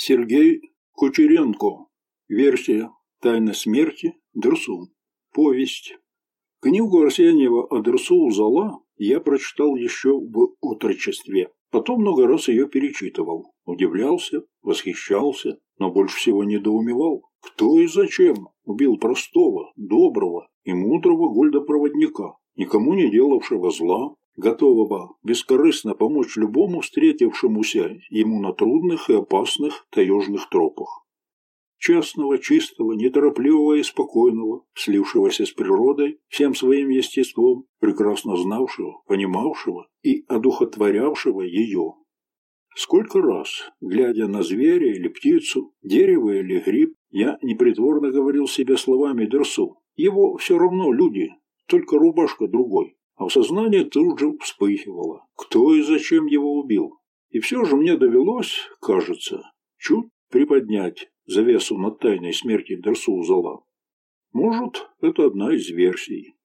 Сергей Кучеренко. Версия «Тайна смерти. Дерсу». Повесть. Книгу Арсеньева о Дерсу Зала я прочитал еще в отрочестве. Потом много раз ее перечитывал. Удивлялся, восхищался, но больше всего недоумевал. Кто и зачем убил простого, доброго и мудрого гольдопроводника, никому не делавшего зла, готового бескорыстно помочь любому встретившемуся ему на трудных и опасных таежных тропах. Честного, чистого, неторопливого и спокойного, слившегося с природой, всем своим естеством, прекрасно знавшего, понимавшего и одухотворявшего ее. Сколько раз, глядя на зверя или птицу, дерево или гриб, я непритворно говорил себе словами Дерсу. Его все равно люди, только рубашка другой а в сознании тут же вспыхивало, кто и зачем его убил. И все же мне довелось, кажется, чуть приподнять завесу над тайной смерти Дерсу Зала. Может, это одна из версий.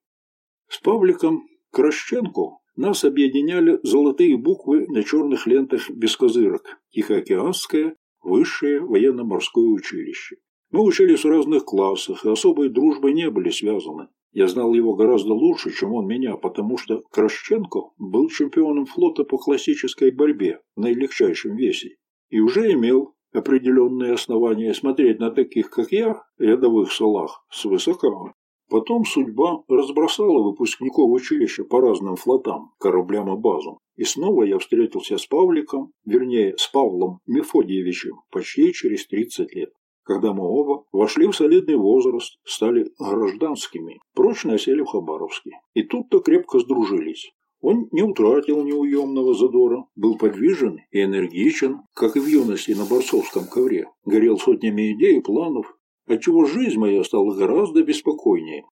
С Павликом Кращенко нас объединяли золотые буквы на черных лентах без козырок Тихоокеанское высшее военно-морское училище. Мы учились в разных классах, и особой дружбой не были связаны. Я знал его гораздо лучше, чем он меня, потому что Крашченко был чемпионом флота по классической борьбе в наилегчайшем весе и уже имел определенные основания смотреть на таких, как я, рядовых салах, свысока. Потом судьба разбросала выпускников училища по разным флотам, кораблям и базам. И снова я встретился с Павликом, вернее, с Павлом Мефодиевичем, почти через 30 лет когда мы оба вошли в солидный возраст, стали гражданскими, прочно осели в Хабаровске. И тут-то крепко сдружились. Он не утратил неуемного задора, был подвижен и энергичен, как и в юности на борцовском ковре, горел сотнями идей и планов, отчего жизнь моя стала гораздо беспокойнее.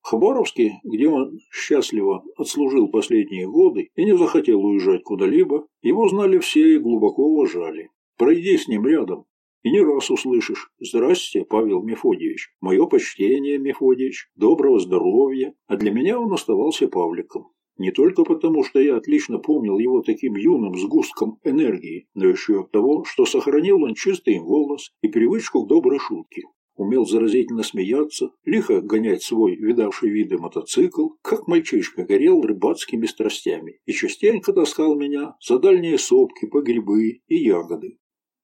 В Хабаровске, где он счастливо отслужил последние годы и не захотел уезжать куда-либо, его знали все и глубоко уважали. Пройди с ним рядом, и не раз услышишь «Здрасте, Павел Мефодьевич, мое почтение, Мефодьевич, доброго здоровья», а для меня он оставался Павликом. Не только потому, что я отлично помнил его таким юным сгустком энергии, но еще от того, что сохранил он чистый голос и привычку к доброй шутке. Умел заразительно смеяться, лихо гонять свой видавший виды мотоцикл, как мальчишка горел рыбацкими страстями и частенько таскал меня за дальние сопки по грибы и ягоды.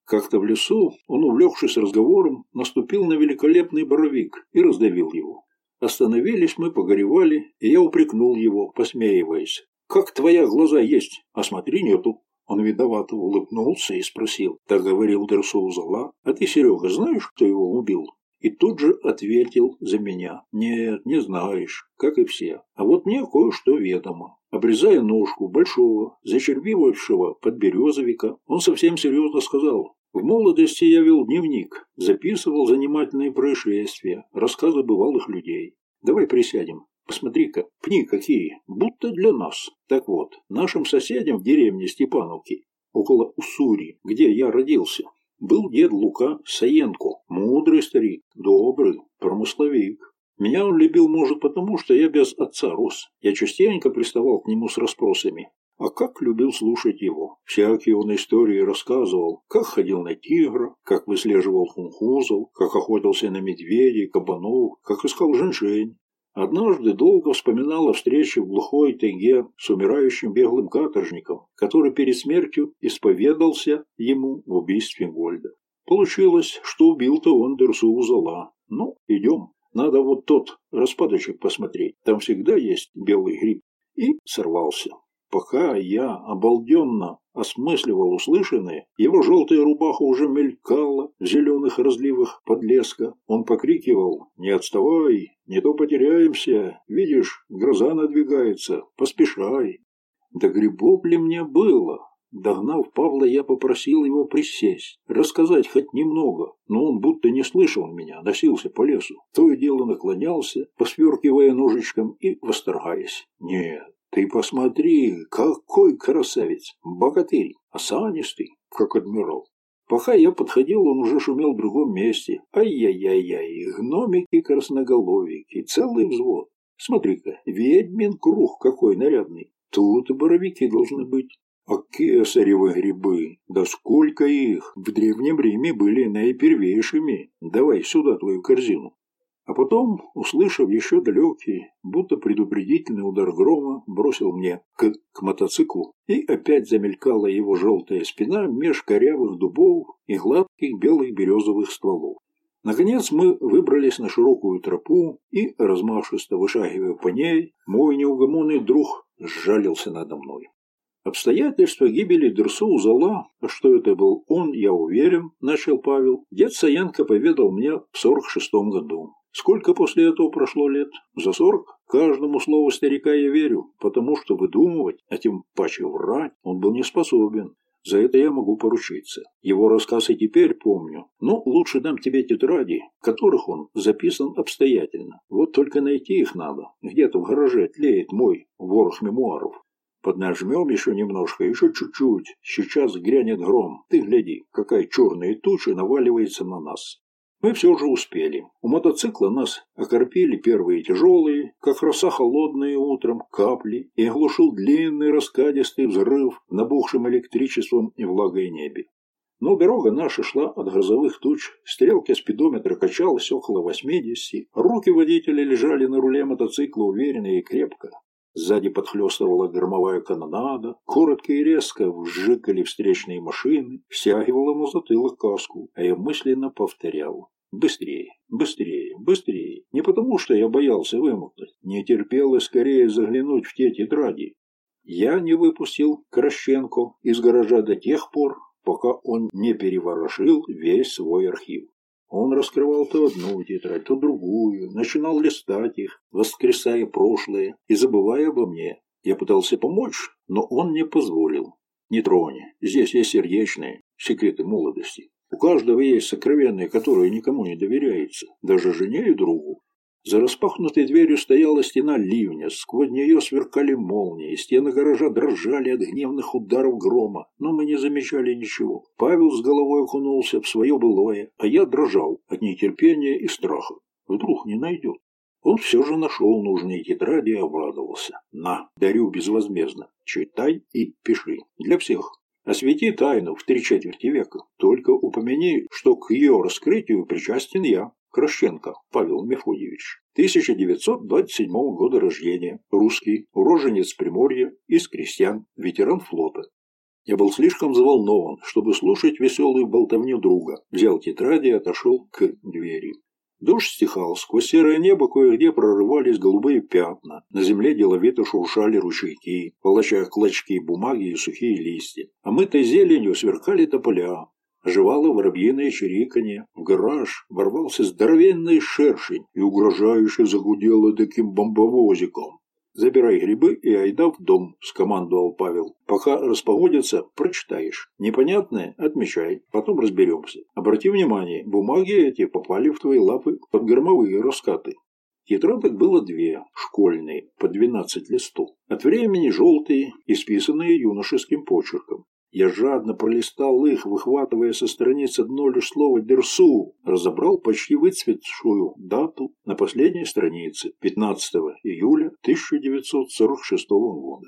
Как-то в лесу он, увлекшись разговором, наступил на великолепный боровик и раздавил его. Остановились мы, погоревали, и я упрекнул его, посмеиваясь. «Как твоя глаза есть, а смотри нету». Он видовато улыбнулся и спросил. Так говорил Дерсоу Зала. «А ты, Серега, знаешь, кто его убил?» И тут же ответил за меня. «Нет, не знаешь, как и все. А вот мне кое-что ведомо». Обрезая ножку большого, зачервивавшего подберезовика, он совсем серьезно сказал. В молодости я вел дневник, записывал занимательные происшествия, рассказы бывалых людей. Давай присядем. Посмотри-ка, пни какие, будто для нас. Так вот, нашим соседям в деревне Степановки, около Уссури, где я родился, был дед Лука Саенко, мудрый старик, добрый, промысловик. Меня он любил, может, потому, что я без отца рос. Я частенько приставал к нему с расспросами. А как любил слушать его. Всякие он истории рассказывал, как ходил на тигра, как выслеживал хунхузов, как охотился на медведей, кабанов, как искал женьшень. Однажды долго вспоминал о встрече в глухой тайге с умирающим беглым каторжником, который перед смертью исповедался ему в убийстве Гольда. Получилось, что убил-то он Дерсу Зала. Ну, идем. Надо вот тот распадочек посмотреть. Там всегда есть белый гриб. И сорвался. Пока я обалденно осмысливал услышанное, его желтая рубаха уже мелькала в зеленых разливах подлеска. Он покрикивал «Не отставай, не то потеряемся, видишь, гроза надвигается, поспешай». Да грибов ли мне было? Догнав Павла, я попросил его присесть, рассказать хоть немного, но он будто не слышал меня, носился по лесу. То и дело наклонялся, посверкивая ножичком и восторгаясь. Нет, ты посмотри, какой красавец, богатырь, осанистый, как адмирал. Пока я подходил, он уже шумел в другом месте. Ай-яй-яй-яй, гномики красноголовики, целый взвод. Смотри-ка, ведьмин круг какой нарядный. Тут боровики должны быть. А кесаревы грибы, да сколько их! В Древнем Риме были наипервейшими. Давай сюда твою корзину. А потом, услышав еще далекий, будто предупредительный удар грома, бросил мне к, к мотоциклу, и опять замелькала его желтая спина меж корявых дубов и гладких белых березовых стволов. Наконец мы выбрались на широкую тропу, и, размашисто вышагивая по ней, мой неугомонный друг сжалился надо мной. Обстоятельства гибели Дерсу Зала, а что это был он, я уверен, начал Павел, дед Саенко поведал мне в сорок шестом году. Сколько после этого прошло лет? За сорок? Каждому слову старика я верю, потому что выдумывать, а тем паче врать, он был не способен. За это я могу поручиться. Его рассказ и теперь помню. Но лучше дам тебе тетради, которых он записан обстоятельно. Вот только найти их надо. Где-то в гараже тлеет мой ворох мемуаров. Поднажмем еще немножко, еще чуть-чуть. Сейчас грянет гром. Ты гляди, какая черная туча наваливается на нас. Мы все же успели. У мотоцикла нас окорпели первые тяжелые, как роса холодные утром, капли, и оглушил длинный раскадистый взрыв, набухшим электричеством и влагой небе. Но дорога наша шла от грозовых туч, стрелка спидометра качалась около 80, руки водителя лежали на руле мотоцикла уверенно и крепко. Сзади подхлестывала громовая канонада, коротко и резко вжикали встречные машины, стягивала на затылок каску, а я мысленно повторял. Быстрее, быстрее, быстрее. Не потому, что я боялся вымокнуть, не терпелось скорее заглянуть в те тетради. Я не выпустил Крощенко из гаража до тех пор, пока он не переворошил весь свой архив. Он раскрывал то одну тетрадь, то другую, начинал листать их, воскресая прошлое и забывая обо мне. Я пытался помочь, но он не позволил. Не трони, здесь есть сердечные секреты молодости. У каждого есть сокровенные, которые никому не доверяется, даже жене и другу. За распахнутой дверью стояла стена ливня, сквозь нее сверкали молнии, стены гаража дрожали от гневных ударов грома, но мы не замечали ничего. Павел с головой окунулся в свое былое, а я дрожал от нетерпения и страха. Вдруг не найдет. Он все же нашел нужные тетради и обрадовался. «На, дарю безвозмездно. Читай и пиши. Для всех. Освети тайну в три четверти века. Только упомяни, что к ее раскрытию причастен я. Крощенко Павел Мефодьевич, 1927 года рождения, русский, уроженец Приморья, из крестьян, ветеран флота. Я был слишком взволнован, чтобы слушать веселую болтовню друга. Взял тетради и отошел к двери. Дождь стихал, сквозь серое небо кое-где прорывались голубые пятна, на земле деловито шуршали ручейки, волочая клочки бумаги и сухие листья. А мытой зеленью сверкали тополя, Оживало воробьиное чириканье. В гараж ворвался здоровенный шершень и угрожающе загудело таким бомбовозиком. «Забирай грибы и айда в дом», – скомандовал Павел. «Пока распогодится, прочитаешь. Непонятное – отмечай, потом разберемся. Обрати внимание, бумаги эти попали в твои лапы под громовые раскаты. Тетрадок было две, школьные, по 12 листов. От времени желтые, исписанные юношеским почерком. Я жадно пролистал их, выхватывая со страниц одно лишь слово «дерсу», разобрал почти выцветшую дату на последней странице 15 июля 1946 года.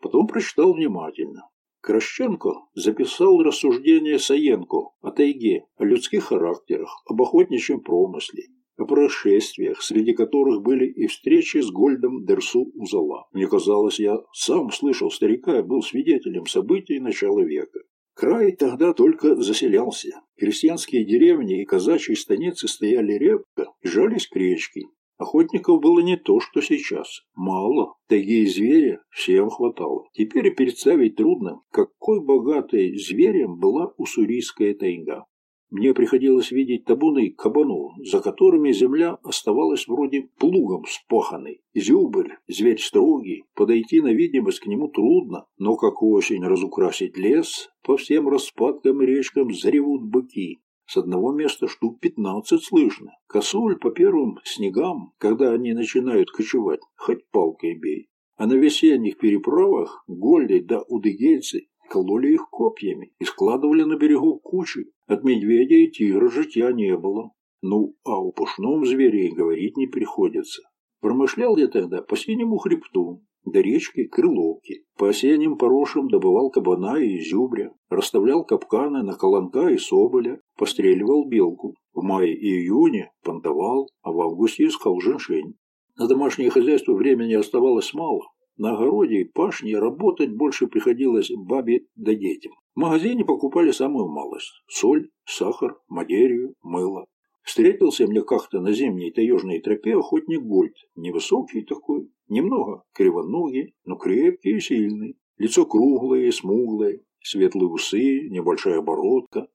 Потом прочитал внимательно. Крощенко записал рассуждения Саенко о тайге, о людских характерах, об охотничьем промысле, о происшествиях, среди которых были и встречи с Гольдом Дерсу Узала. Мне казалось, я сам слышал старика и был свидетелем событий начала века. Край тогда только заселялся. Крестьянские деревни и казачьи станицы стояли редко и жались к речке. Охотников было не то, что сейчас. Мало. Тайги и зверя всем хватало. Теперь представить трудно, какой богатой зверем была уссурийская тайга. Мне приходилось видеть табуны кабанов, за которыми земля оставалась вроде плугом спаханной. Зюбрь, зверь строгий, подойти на видимость к нему трудно, но как осень разукрасить лес, по всем распадкам и речкам заревут быки. С одного места штук пятнадцать слышно. Косуль по первым снегам, когда они начинают кочевать, хоть палкой бей. А на весенних переправах Голли да удыгейцы кололи их копьями и складывали на берегу кучи. От медведя и тигра житья не было. Ну, а о пушном звере говорить не приходится. Промышлял я тогда по синему хребту. до речки Крыловки. По осенним порошам добывал кабана и изюбря, расставлял капканы на колонка и соболя, постреливал белку. В мае и июне понтовал, а в августе искал женьшень. На домашнее хозяйство времени оставалось мало. На огороде и пашне работать больше приходилось бабе да детям. В магазине покупали самую малость – соль, сахар, материю, мыло. Встретился мне как-то на зимней таежной тропе охотник Гольд. Невысокий такой, немного кривоногий, но крепкий и сильный. Лицо круглое, смуглое, светлые усы, небольшая бородка.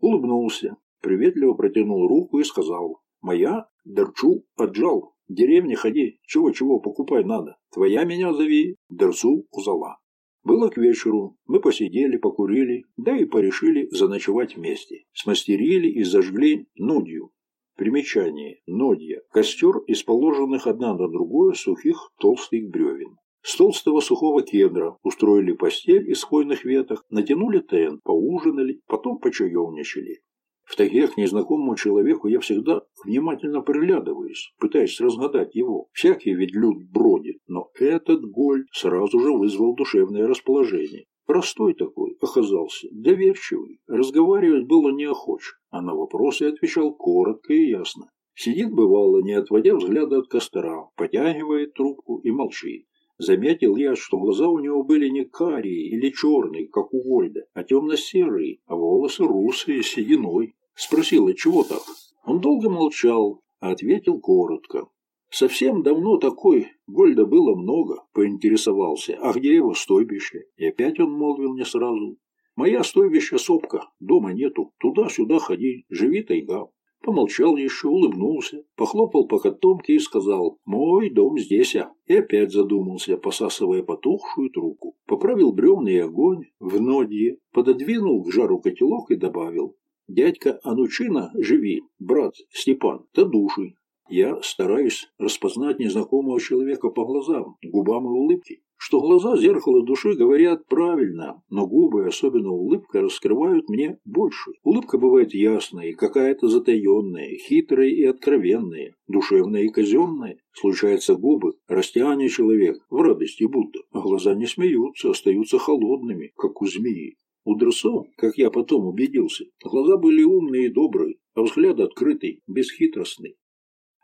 Улыбнулся, приветливо протянул руку и сказал «Моя Дерчу отжал, деревне ходи, чего-чего покупай надо. Твоя меня зови, Дерцу Узала». Было к вечеру, мы посидели, покурили, да и порешили заночевать вместе. Смастерили и зажгли нудью. Примечание. Нодья. Костер из положенных одна на другую сухих толстых бревен. С толстого сухого кедра устроили постель из хвойных веток, натянули тент, поужинали, потом почаевничали. В к незнакомому человеку я всегда внимательно приглядываюсь, пытаясь разгадать его. Всякий ведь люд бродит, но этот голь сразу же вызвал душевное расположение. Простой такой оказался, доверчивый, разговаривать было неохоч, а на вопросы отвечал коротко и ясно. Сидит, бывало, не отводя взгляда от костра, потягивает трубку и молчит. Заметил я, что глаза у него были не карие или черные, как у Вольда, а темно-серые, а волосы русые, с сединой. Спросила, чего так? Он долго молчал, а ответил коротко. Совсем давно такой Гольда было много, поинтересовался, а где его стойбище? И опять он молвил не сразу. Моя стойбище сопка, дома нету, туда-сюда ходи, живи тайга. Помолчал еще, улыбнулся, похлопал по котомке и сказал «Мой дом здесь, а». И опять задумался, посасывая потухшую трубку. Поправил бревный огонь в нодье, пододвинул к жару котелок и добавил «Дядька Анучина, живи, брат Степан, то души». Я стараюсь распознать незнакомого человека по глазам, губам и улыбке. Что глаза – зеркало души говорят правильно, но губы, особенно улыбка, раскрывают мне больше. Улыбка бывает ясной, какая-то затаенная, хитрая и откровенная, душевная и казенная. Случаются губы, растянет человек в радости будто, а глаза не смеются, остаются холодными, как у змеи. У Дросо, как я потом убедился, глаза были умные и добрые, а взгляд открытый, бесхитростный.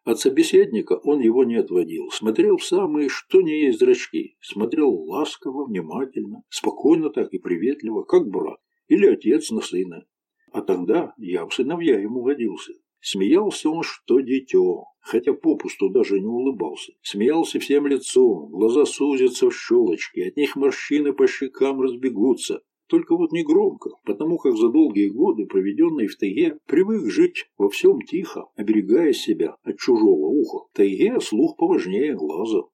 От собеседника он его не отводил, смотрел в самые что ни есть зрачки, смотрел ласково, внимательно, спокойно так и приветливо, как брат или отец на сына. А тогда я в сыновья ему годился. Смеялся он, что дитё, хотя попусту даже не улыбался. Смеялся всем лицом, глаза сузятся в щелочки, от них морщины по щекам разбегутся, только вот не громко, потому как за долгие годы, проведенные в тайге, привык жить во всем тихо, оберегая себя от чужого уха. В тайге слух поважнее глаза.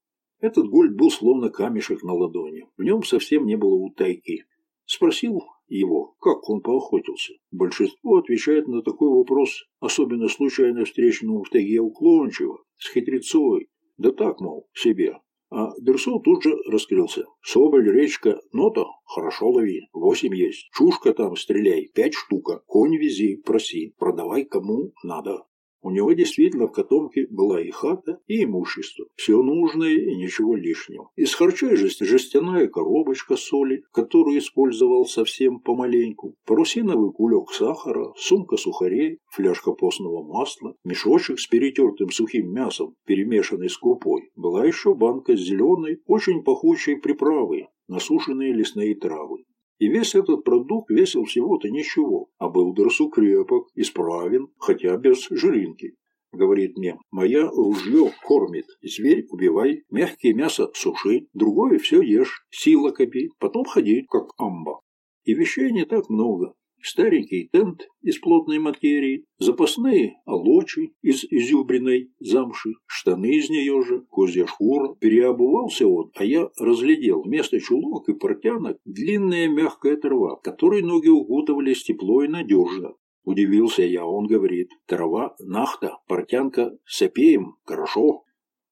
Этот гольд был словно камешек на ладони. В нем совсем не было утайки. Спросил его, как он поохотился. Большинство отвечает на такой вопрос, особенно случайно встреченному в тайге уклончиво, с хитрецой. Да так, мол, себе. А Дерсу тут же раскрылся. Соболь, речка, нота, хорошо лови, восемь есть. Чушка там стреляй, пять штука. Конь вези, проси, продавай кому надо. У него действительно в котомке была и хата, и имущество. Все нужное и ничего лишнего. Из харчей жесть, жестяная коробочка соли, которую использовал совсем помаленьку, парусиновый кулек сахара, сумка сухарей, фляжка постного масла, мешочек с перетертым сухим мясом, перемешанный с крупой. Была еще банка с зеленой, очень пахучей приправой, насушенные лесные травы. И весь этот продукт весил всего-то ничего, а был дорсу крепок, исправен, хотя без жиринки. Говорит мне, моя ружье кормит, зверь убивай, мягкие мясо суши, другое все ешь, сила копи, потом ходи, как амба. И вещей не так много, старенький тент из плотной материи, запасные олочи из изюбренной замши, штаны из нее же, козья шкура. Переобувался он, а я разглядел вместо чулок и портянок длинная мягкая трава, которой ноги укутывались тепло и надежно. Удивился я, он говорит, трава нахта, портянка сапеем, хорошо.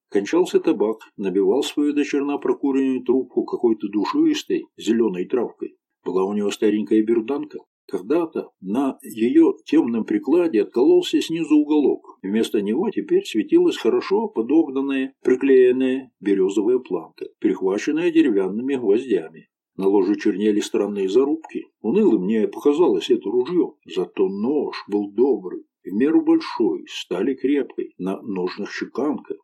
Кончался табак, набивал свою дочерна прокуренную трубку какой-то душистой зеленой травкой. Была у него старенькая берданка, Когда-то на ее темном прикладе откололся снизу уголок. Вместо него теперь светилась хорошо подогнанная, приклеенная березовая планка, перехваченная деревянными гвоздями. На ложе чернели странные зарубки. Уныло мне показалось это ружье. Зато нож был добрый, в меру большой, стали крепкой, на ножных чеканка.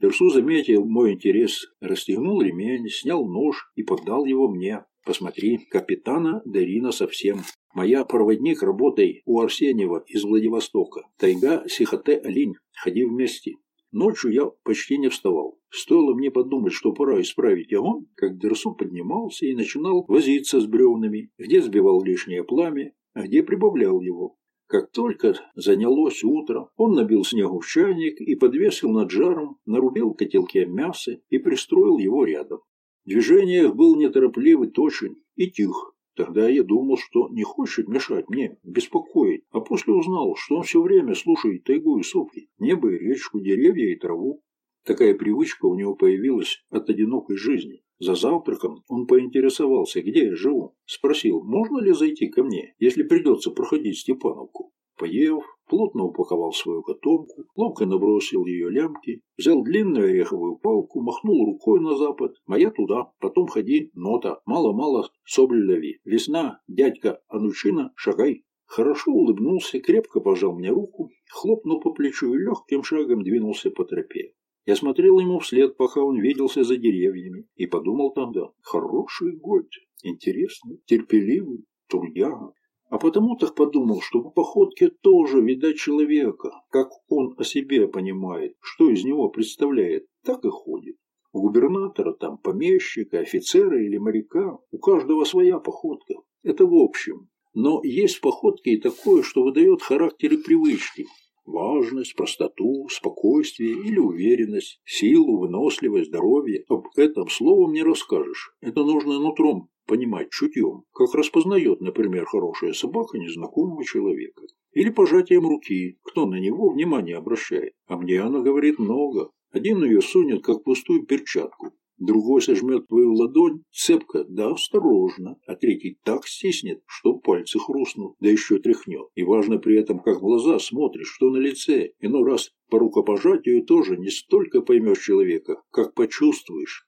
Дерсу заметил мой интерес, расстегнул ремень, снял нож и подал его мне. Посмотри, капитана Дарина совсем. Моя проводник работой у Арсеньева из Владивостока. Тайга Сихоте Алинь. Ходи вместе. Ночью я почти не вставал. Стоило мне подумать, что пора исправить огонь, как Дерсу поднимался и начинал возиться с бревнами, где сбивал лишнее пламя, а где прибавлял его. Как только занялось утро, он набил снегу в чайник и подвесил над жаром, нарубил котелке мясо и пристроил его рядом. В движениях был неторопливый, точен и тих. Тогда я думал, что не хочет мешать мне, беспокоить, а после узнал, что он все время слушает тайгу и сопли, небо и речку, деревья и траву. Такая привычка у него появилась от одинокой жизни. За завтраком он поинтересовался, где я живу. Спросил, можно ли зайти ко мне, если придется проходить Степановку. Поев, плотно упаковал свою котомку, ловко набросил ее лямки, взял длинную ореховую палку, махнул рукой на запад. Моя туда, потом ходи, нота, мало-мало собль лови. Весна, дядька Анучина, шагай. Хорошо улыбнулся, крепко пожал мне руку, хлопнул по плечу и легким шагом двинулся по тропе. Я смотрел ему вслед, пока он виделся за деревьями, и подумал тогда, хороший год, интересный, терпеливый, трудяга. А потому так подумал, что по походке тоже видать человека, как он о себе понимает, что из него представляет, так и ходит. У губернатора, там, помещика, офицера или моряка, у каждого своя походка. Это в общем. Но есть в походке и такое, что выдает характер и привычки. Важность, простоту, спокойствие или уверенность, силу, выносливость, здоровье. Об этом словом не расскажешь. Это нужно нутром понимать чутьем, как распознает, например, хорошая собака незнакомого человека. Или пожатием руки, кто на него внимание обращает. А мне она говорит много. Один ее сунет, как пустую перчатку. Другой сожмет твою ладонь цепко, да осторожно, а третий так стиснет, что пальцы хрустнут, да еще тряхнет. И важно при этом, как в глаза смотришь, что на лице. Иной раз по рукопожатию тоже не столько поймешь человека, как почувствуешь.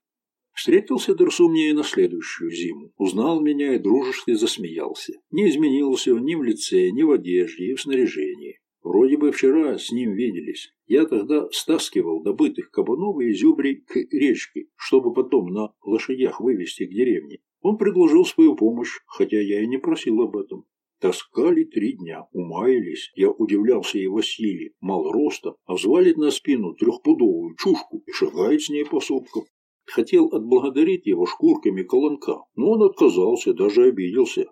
Встретился Дерсу мне на следующую зиму. Узнал меня и дружески засмеялся. Не изменился он ни в лице, ни в одежде и в снаряжении. Вроде бы вчера с ним виделись. Я тогда стаскивал добытых кабанов и изюбрей к речке, чтобы потом на лошадях вывести к деревне. Он предложил свою помощь, хотя я и не просил об этом. Таскали три дня, умаялись. Я удивлялся его силе, мал роста, а взвалит на спину трехпудовую чушку и шагает с ней по сопкам. Хотел отблагодарить его шкурками колонка, но он отказался, даже обиделся.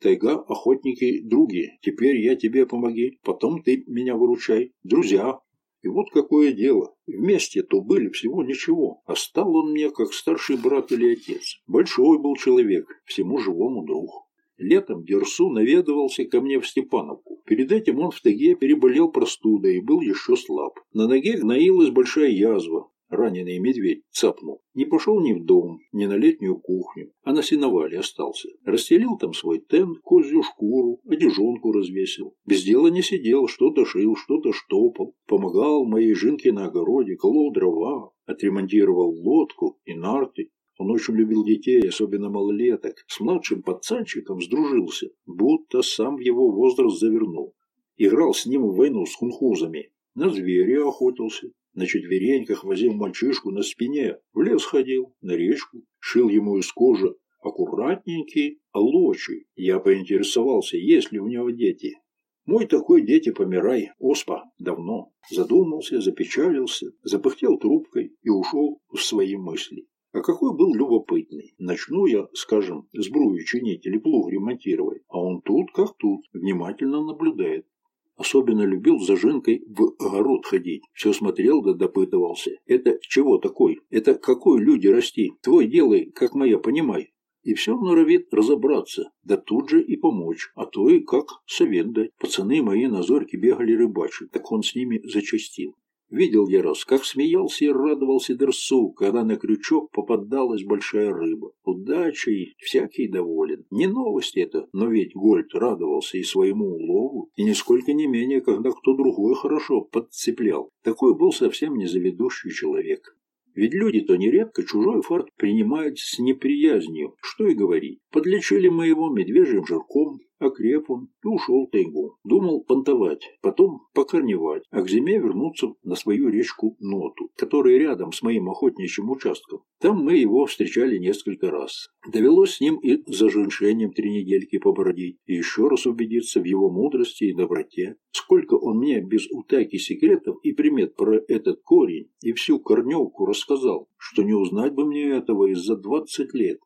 Тайга, охотники, други, теперь я тебе помоги, потом ты меня выручай, друзья. И вот какое дело. Вместе-то были всего ничего, а стал он мне как старший брат или отец. Большой был человек, всему живому друг. Летом Дерсу наведывался ко мне в Степановку. Перед этим он в тайге переболел простудой и был еще слаб. На ноге гноилась большая язва, раненый медведь цапнул. Не пошел ни в дом, ни на летнюю кухню, а на сеновале остался. Расстелил там свой тент, козью шкуру, одежонку развесил. Без дела не сидел, что-то шил, что-то штопал. Помогал моей жинке на огороде, колол дрова, отремонтировал лодку и нарты. Он очень любил детей, особенно малолеток. С младшим пацанчиком сдружился, будто сам его возраст завернул. Играл с ним в войну с хунхузами. На зверя охотился, на четвереньках возил мальчишку на спине, в лес ходил, на речку, шил ему из кожи аккуратненький олочий. Я поинтересовался, есть ли у него дети. Мой такой дети помирай, оспа, давно. Задумался, запечалился, запыхтел трубкой и ушел в свои мысли. А какой был любопытный. Начну я, скажем, сбрую чинить или плуг ремонтировать, а он тут как тут, внимательно наблюдает. Особенно любил за Женкой в огород ходить. Все смотрел да допытывался. Это чего такой? Это какой люди расти? Твой делай, как моя, понимай. И все норовит разобраться, да тут же и помочь, а то и как совет дать. Пацаны мои на зорьке бегали рыбачить, так он с ними зачастил. Видел я раз, как смеялся и радовался Дерсу, когда на крючок попадалась большая рыба. Удачей всякий доволен. Не новость это, но ведь Гольд радовался и своему улову, и нисколько не менее, когда кто другой хорошо подцеплял. Такой был совсем не заведущий человек. Ведь люди-то нередко чужой фарт принимают с неприязнью. Что и говорить. Подлечили мы его медвежьим жирком, окреп он и ушел в тайгу. Думал понтовать, потом покорневать, а к зиме вернуться на свою речку Ноту, которая рядом с моим охотничьим участком. Там мы его встречали несколько раз. Довелось с ним и за женьшением три недельки побродить, и еще раз убедиться в его мудрости и доброте. Сколько он мне без утайки секретов и примет про этот корень и всю корневку рассказал, что не узнать бы мне этого из за двадцать лет.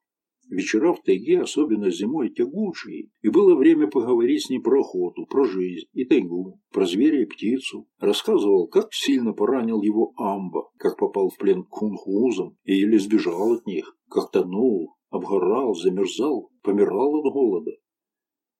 Вечера в тайге, особенно зимой, тягучие, и было время поговорить с ним про охоту, про жизнь и тайгу, про зверя и птицу. Рассказывал, как сильно поранил его амба, как попал в плен к хунхузам и еле сбежал от них, как тонул, обгорал, замерзал, помирал от голода.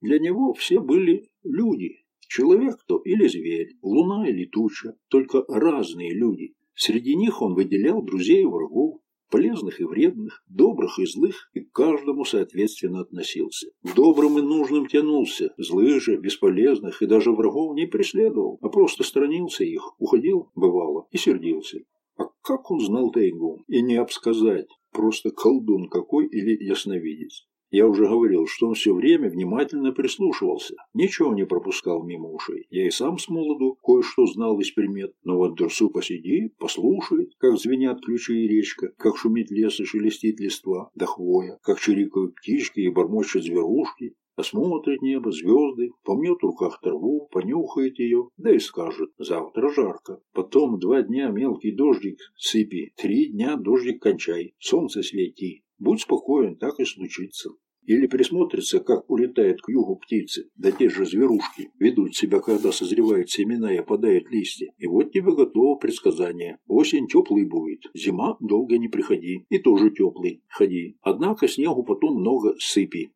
Для него все были люди, человек то или зверь, луна или туча, только разные люди. Среди них он выделял друзей и врагов, полезных и вредных, добрых и злых, и к каждому соответственно относился. К добрым и нужным тянулся, злых же, бесполезных и даже врагов не преследовал, а просто сторонился их, уходил, бывало, и сердился. А как он знал тайгу? И не обсказать, просто колдун какой или ясновидец. Я уже говорил, что он все время внимательно прислушивался, ничего не пропускал мимо ушей. Я и сам с молоду кое-что знал из примет, но вот Дурсу посидит, послушает, как звенят ключи и речка, как шумит лес и шелестит листва, да хвоя, как чирикают птички и бормочут зверушки, осмотрит небо, звезды, помнет в руках траву, понюхает ее, да и скажет, завтра жарко. Потом два дня мелкий дождик сыпи, три дня дождик кончай, солнце свети, Будь спокоен, так и случится. Или присмотрится, как улетает к югу птицы, да те же зверушки ведут себя, когда созревают семена и опадают листья. И вот тебе готово предсказание. Осень теплый будет, зима долго не приходи, и тоже теплый, ходи. Однако снегу потом много сыпи.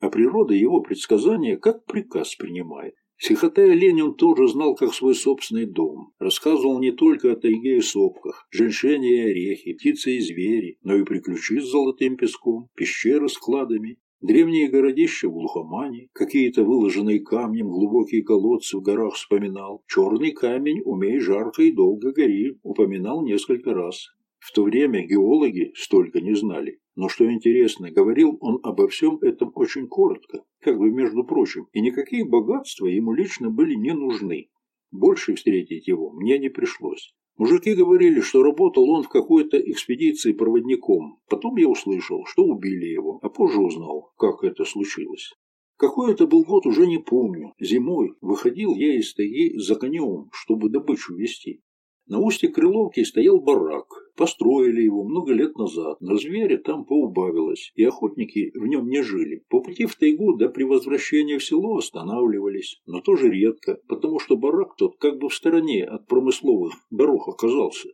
А природа его предсказания как приказ принимает. Сихотая Ленин тоже знал как свой собственный дом. Рассказывал не только о тайге и сопках, женьшене и орехи, птицы и звери, но и приключи с золотым песком, пещеры с кладами, древние городища в глухомане, какие-то выложенные камнем глубокие колодцы в горах вспоминал. Черный камень, умей жарко и долго гори, упоминал несколько раз. В то время геологи столько не знали. Но что интересно, говорил он обо всем этом очень коротко, как бы между прочим, и никакие богатства ему лично были не нужны. Больше встретить его мне не пришлось. Мужики говорили, что работал он в какой-то экспедиции проводником. Потом я услышал, что убили его, а позже узнал, как это случилось. Какой это был год, уже не помню. Зимой выходил я из тайги за конем, чтобы добычу вести. На устье Крыловки стоял барак. Построили его много лет назад, но зверя там поубавилось, и охотники в нем не жили. По пути в тайгу до при возвращении в село останавливались, но тоже редко, потому что барак тот как бы в стороне от промысловых дорог оказался.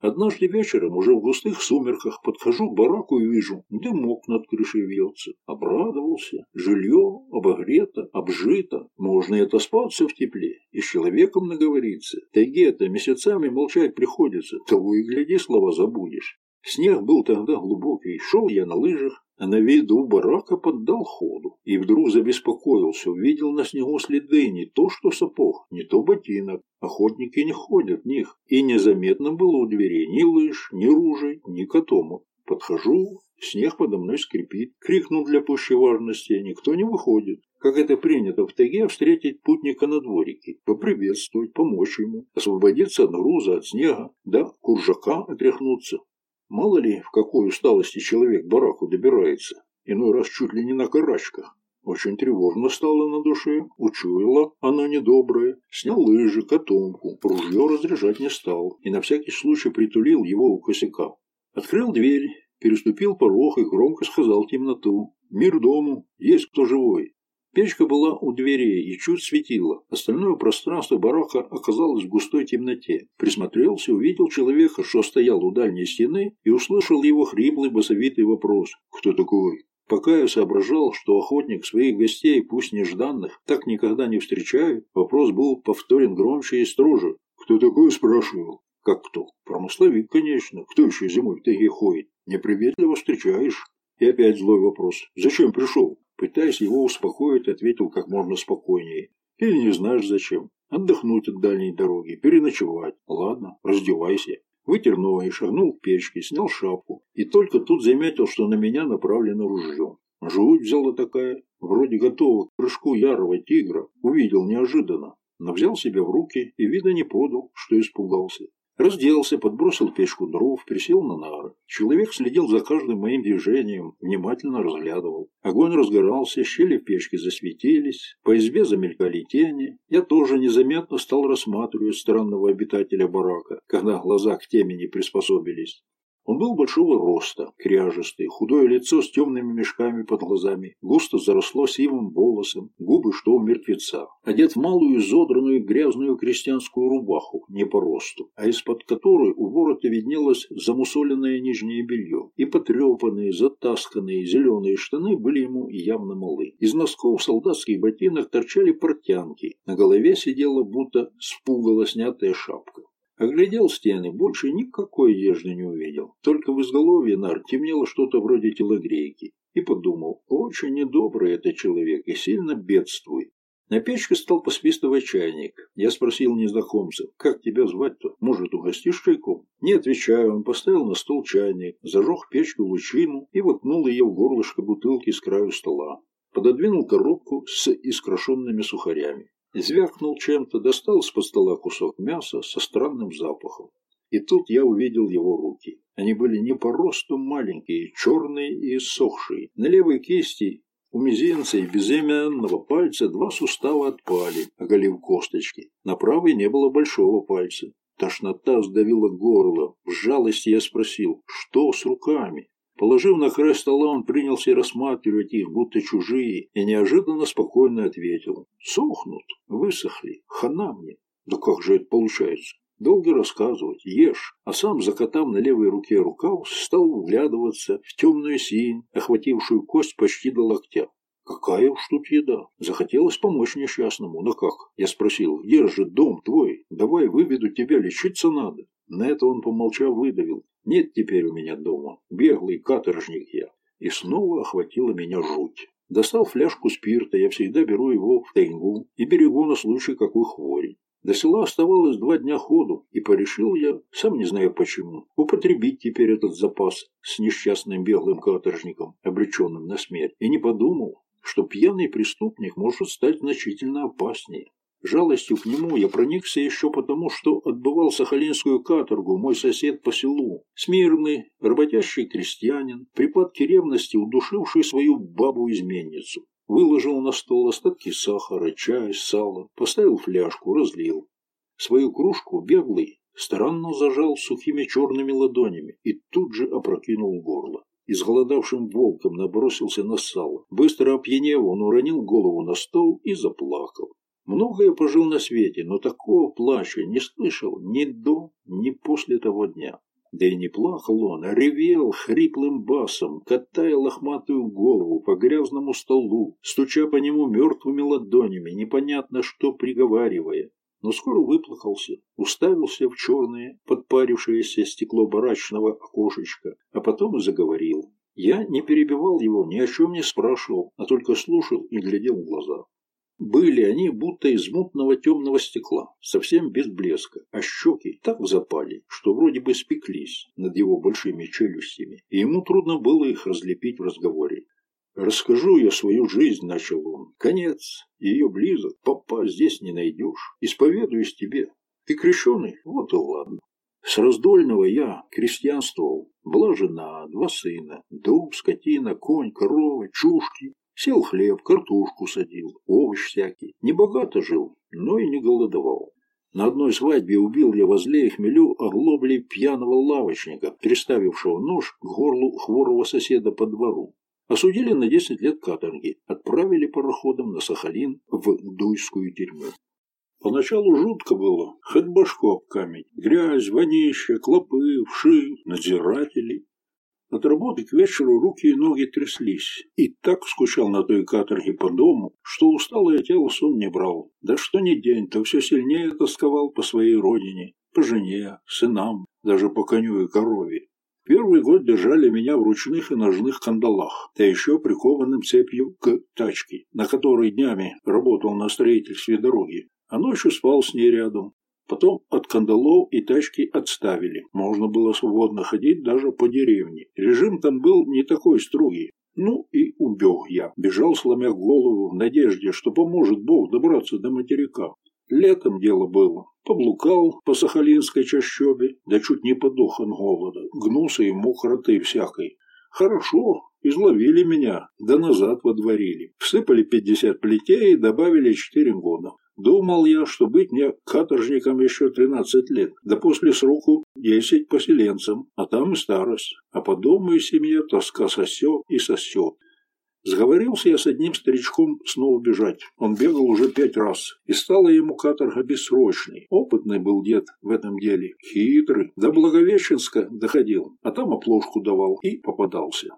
Однажды вечером, уже в густых сумерках, подхожу к бараку и вижу, дымок над крышей вьется. Обрадовался. Жилье обогрето, обжито. Можно и отоспаться в тепле. И с человеком наговориться. Тайге-то месяцами молчать приходится. Того и гляди, слова забудешь. Снег был тогда глубокий. Шел я на лыжах, а на виду барака поддал ходу. И вдруг забеспокоился, увидел на снегу следы не то что сапог, не то ботинок. Охотники не ходят в них. И незаметно было у дверей ни лыж, ни ружей, ни котомок. Подхожу, снег подо мной скрипит. Крикнул для пущей важности, никто не выходит. Как это принято в тайге, встретить путника на дворике, поприветствовать, помочь ему, освободиться от груза, от снега, да куржака отряхнуться. Мало ли, в какой усталости человек бараку добирается, иной раз чуть ли не на карачках. Очень тревожно стало на душе, учуяла она недобрая, снял лыжи, котомку, ружье разряжать не стал. И на всякий случай притулил его у косяка. Открыл дверь, переступил порог и громко сказал темноту. «Мир дому, есть кто живой». Печка была у дверей и чуть светила. Остальное пространство барака оказалось в густой темноте. Присмотрелся, увидел человека, что стоял у дальней стены, и услышал его хриплый басовитый вопрос «Кто такой?». Пока я соображал, что охотник своих гостей, пусть нежданных, так никогда не встречает, вопрос был повторен громче и строже. «Кто такой?» – спрашивал. Как кто? Промысловик, конечно. Кто еще зимой в тайге ходит? Неприветливо встречаешь. И опять злой вопрос. Зачем пришел? Пытаясь его успокоить, ответил как можно спокойнее. Или не знаешь зачем. Отдохнуть от дальней дороги, переночевать. Ладно, раздевайся. Вытер ноги, шагнул к печке, снял шапку. И только тут заметил, что на меня направлено ружье. Жуть взяла такая, вроде готова к прыжку ярого тигра. Увидел неожиданно, но взял себя в руки и вида не подал, что испугался. Разделся, подбросил печку дров, присел на нары. Человек следил за каждым моим движением, внимательно разглядывал. Огонь разгорался, щели в печке засветились, по избе замелькали тени. Я тоже незаметно стал рассматривать странного обитателя барака, когда глаза к темени приспособились. Он был большого роста, кряжестый, худое лицо с темными мешками под глазами, густо заросло сивым волосом, губы что у мертвеца. Одет в малую изодранную грязную крестьянскую рубаху, не по росту, а из-под которой у ворота виднелось замусоленное нижнее белье, и потрепанные, затасканные зеленые штаны были ему явно малы. Из носков солдатских ботинок торчали портянки, на голове сидела будто с пугала снятая шапка. Оглядел стены, больше никакой одежды не увидел. Только в изголовье нар темнело что-то вроде телогрейки. И подумал, очень недобрый этот человек и сильно бедствует. На печке стал посвистывать чайник. Я спросил незнакомца, как тебя звать-то? Может, угостишь чайком? Не отвечаю, он поставил на стол чайник, зажег печку лучину и воткнул ее в горлышко бутылки с краю стола. Пододвинул коробку с искрошенными сухарями. Звякнул чем-то, достал с-под стола кусок мяса со странным запахом. И тут я увидел его руки. Они были не по росту маленькие, черные и иссохшие. На левой кисти у мизинца и безымянного пальца два сустава отпали, оголив косточки. На правой не было большого пальца. Тошнота сдавила горло. В жалости я спросил, что с руками? Положив на край стола, он принялся рассматривать их, будто чужие, и неожиданно спокойно ответил. «Сохнут, высохли, хана мне». «Да как же это получается?» Долго рассказывать, ешь, а сам, закатав на левой руке рукав, стал вглядываться в темную синь, охватившую кость почти до локтя. Какая уж тут еда. Захотелось помочь несчастному. Но как? Я спросил, где же дом твой? Давай выведу тебя, лечиться надо. На это он, помолчав, выдавил. Нет теперь у меня дома. Беглый каторжник я. И снова охватила меня жуть. Достал фляжку спирта, я всегда беру его в тайгу и берегу на случай какой хвори. До села оставалось два дня ходу, и порешил я, сам не знаю почему, употребить теперь этот запас с несчастным беглым каторжником, обреченным на смерть, и не подумал, что пьяный преступник может стать значительно опаснее. Жалостью к нему я проникся еще потому, что отбывал сахалинскую каторгу мой сосед по селу, смирный, работящий крестьянин, припадки ревности удушивший свою бабу-изменницу. Выложил на стол остатки сахара, чай, сала, поставил фляжку, разлил. Свою кружку беглый странно зажал сухими черными ладонями и тут же опрокинул горло. Изголодавшим волком набросился на сало. Быстро опьянев, он уронил голову на стол и заплакал. Многое пожил на свете, но такого плача не слышал ни до, ни после того дня. Да и не плакал он, а ревел хриплым басом, катая лохматую голову по грязному столу, стуча по нему мертвыми ладонями, непонятно что приговаривая. Но скоро выплакался, уставился в черное, подпарившееся стекло барачного окошечка, а потом заговорил. Я не перебивал его, ни о чем не спрашивал, а только слушал и глядел в глаза. Были они будто из мутного темного стекла, совсем без блеска, а щеки так запали, что вроде бы спеклись над его большими челюстями, и ему трудно было их разлепить в разговоре. «Расскажу я свою жизнь», — начал он. «Конец, ее близок, папа здесь не найдешь. Исповедуюсь тебе. Ты крещеный? Вот и ладно. С раздольного я крестьянствовал. Была жена, два сына, дом, скотина, конь, корова, чушки. Сел хлеб, картошку садил, овощ всякий. Не богато жил, но и не голодовал. На одной свадьбе убил я возле хмелю оглобли пьяного лавочника, приставившего нож к горлу хворого соседа по двору. Осудили на 10 лет каторги, отправили пароходом на Сахалин в Дуйскую тюрьму. Поначалу жутко было, хоть башку об камень. Грязь, вонище, клопы, вши, надзиратели. От работы к вечеру руки и ноги тряслись. И так скучал на той каторге по дому, что усталое тело сон не брал. Да что ни день, то все сильнее тосковал по своей родине, по жене, сынам, даже по коню и корове. Первый год держали меня в ручных и ножных кандалах, да еще прикованным цепью к тачке, на которой днями работал на строительстве дороги, а ночью спал с ней рядом. Потом от кандалов и тачки отставили. Можно было свободно ходить даже по деревне. Режим там был не такой строгий. Ну и убег я. Бежал, сломя голову, в надежде, что поможет Бог добраться до материка. Летом дело было. Поблукал по Сахалинской чащобе, да чуть не подох от голода, гнулся и мокроты всякой. Хорошо, изловили меня, да назад водворили. Всыпали пятьдесят плетей и добавили четыре года. Думал я, что быть мне каторжником еще тринадцать лет, да после сроку десять поселенцам, а там и старость. А по дому и семье тоска сосет и сосет. Сговорился я с одним старичком снова бежать. Он бегал уже пять раз. И стала ему каторга бессрочной. Опытный был дед в этом деле. Хитрый. До Благовещенска доходил. А там оплошку давал. И попадался.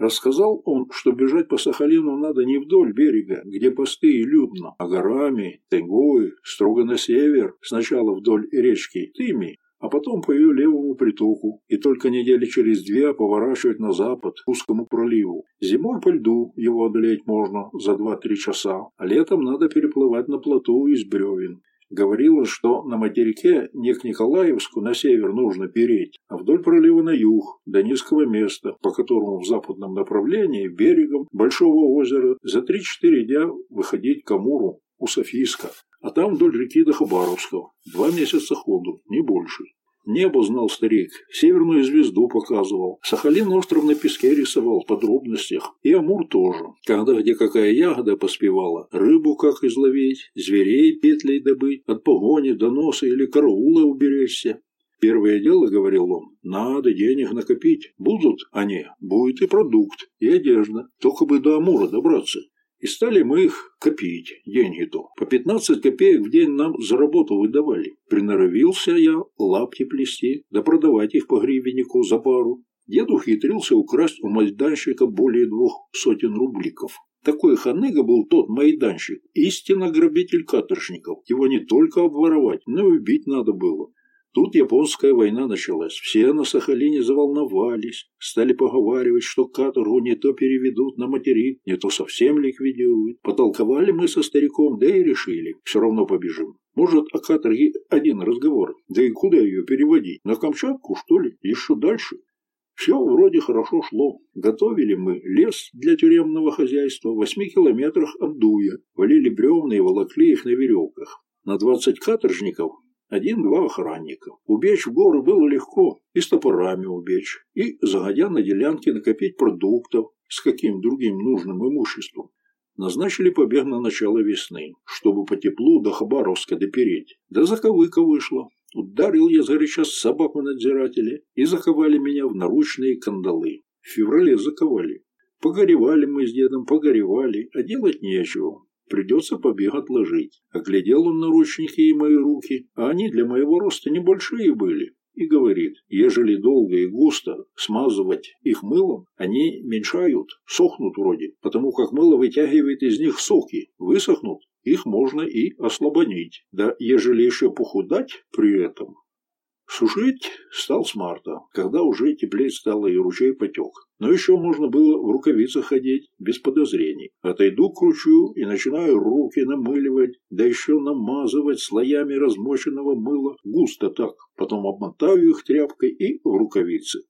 Рассказал он, что бежать по Сахалину надо не вдоль берега, где посты и людно, а горами, тайгой, строго на север, сначала вдоль речки Тыми, а потом по ее левому притоку, и только недели через две поворачивать на запад, к узкому проливу. Зимой по льду его одолеть можно за 2-3 часа, а летом надо переплывать на плоту из бревен. Говорилось, что на материке не к Николаевску на север нужно переть, а вдоль пролива на юг, до низкого места, по которому в западном направлении берегом Большого озера за 3-4 дня выходить к Амуру у Софийска а там вдоль реки до Хабаровского. Два месяца ходу, не больше. Небо знал старик, северную звезду показывал. Сахалин остров на песке рисовал в подробностях. И Амур тоже. Когда где какая ягода поспевала, рыбу как изловить, зверей петлей добыть, от погони, доноса или караула уберечься. Первое дело, говорил он, надо денег накопить. Будут они, будет и продукт, и одежда. Только бы до Амура добраться. И стали мы их копить, деньги-то. По 15 копеек в день нам за работу выдавали. Приноровился я лапти плести, да продавать их по гривеннику за пару. Дед ухитрился украсть у майданщика более двух сотен рубликов. Такой ханыга был тот майданщик, истинно грабитель каторжников. Его не только обворовать, но и убить надо было. Тут японская война началась. Все на Сахалине заволновались, стали поговаривать, что каторгу не то переведут на материк, не то совсем ликвидируют. Потолковали мы со стариком, да и решили, все равно побежим. Может, о каторге один разговор, да и куда ее переводить? На Камчатку, что ли? Еще дальше? Все вроде хорошо шло. Готовили мы лес для тюремного хозяйства в восьми километрах от Дуя. Валили бревна и волокли их на веревках. На двадцать каторжников один-два охранника. Убечь в горы было легко, и с топорами убечь, и, загодя на делянке, накопить продуктов с каким другим нужным имуществом. Назначили побег на начало весны, чтобы по теплу до Хабаровска допереть. Да заковыка вышла. Ударил я зарыча собаку надзиратели и заковали меня в наручные кандалы. В феврале заковали. Погоревали мы с дедом, погоревали, а делать нечего. Придется побег отложить. Оглядел он наручники и мои руки, а они для моего роста небольшие были. И говорит, ежели долго и густо смазывать их мылом, они меньшают, сохнут вроде, потому как мыло вытягивает из них соки, высохнут, их можно и ослабонить. Да ежели еще похудать при этом, Сушить стал с марта, когда уже теплее стало и ручей потек. Но еще можно было в рукавицах ходить, без подозрений. Отойду к ручью и начинаю руки намыливать, да еще намазывать слоями размоченного мыла густо так. Потом обмотаю их тряпкой и в рукавицы.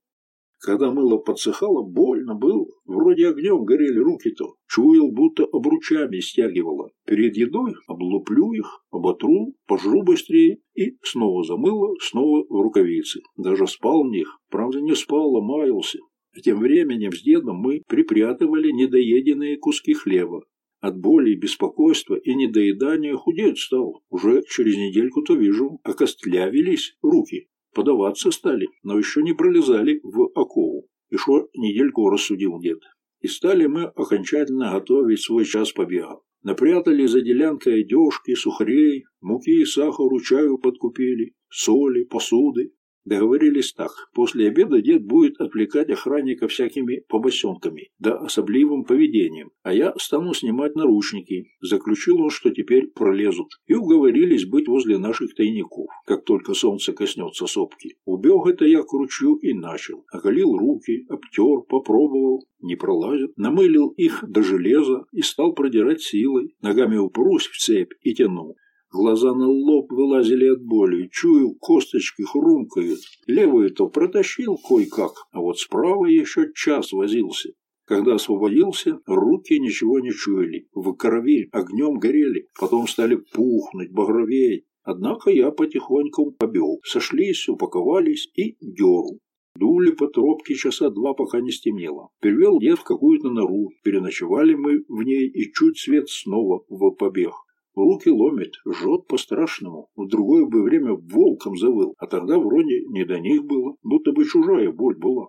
Когда мыло подсыхало, больно было. Вроде огнем горели руки-то. Чуял, будто обручами стягивало. Перед едой облуплю их, оботру, пожру быстрее и снова замыло, снова в рукавицы. Даже спал в них. Правда, не спал, а маялся. А тем временем с дедом мы припрятывали недоеденные куски хлеба. От боли и беспокойства и недоедания худеть стал. Уже через недельку-то вижу, окостлявились руки. Подаваться стали, но еще не пролезали в окову. Что недельку рассудил дед. И стали мы окончательно готовить свой час побега. Напрятали за делянкой одежки, сухарей, муки и сахару, чаю подкупили, соли, посуды. Договорились так. После обеда дед будет отвлекать охранника всякими побосенками, да особливым поведением, а я стану снимать наручники. Заключил он, что теперь пролезут. И уговорились быть возле наших тайников, как только солнце коснется сопки. Убег это я к ручью и начал. Оголил руки, обтер, попробовал. Не пролазит. Намылил их до железа и стал продирать силой. Ногами упрусь в цепь и тянул. Глаза на лоб вылазили от боли. Чую, косточки хрумкают. Левую-то протащил кое-как, а вот справа еще час возился. Когда освободился, руки ничего не чуяли. В крови огнем горели, потом стали пухнуть, багроветь. Однако я потихоньку побел. Сошлись, упаковались и деру. Дули по тропке часа два, пока не стемнело. Привел дед в какую-то нору. Переночевали мы в ней, и чуть свет снова в побег. Руки ломит, жжет по-страшному. В другое бы время волком завыл, а тогда вроде не до них было, будто бы чужая боль была.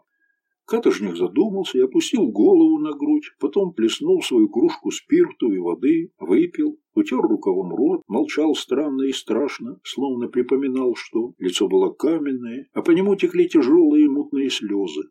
Каторжник задумался и опустил голову на грудь, потом плеснул свою кружку спирту и воды, выпил, утер рукавом рот, молчал странно и страшно, словно припоминал, что лицо было каменное, а по нему текли тяжелые мутные слезы.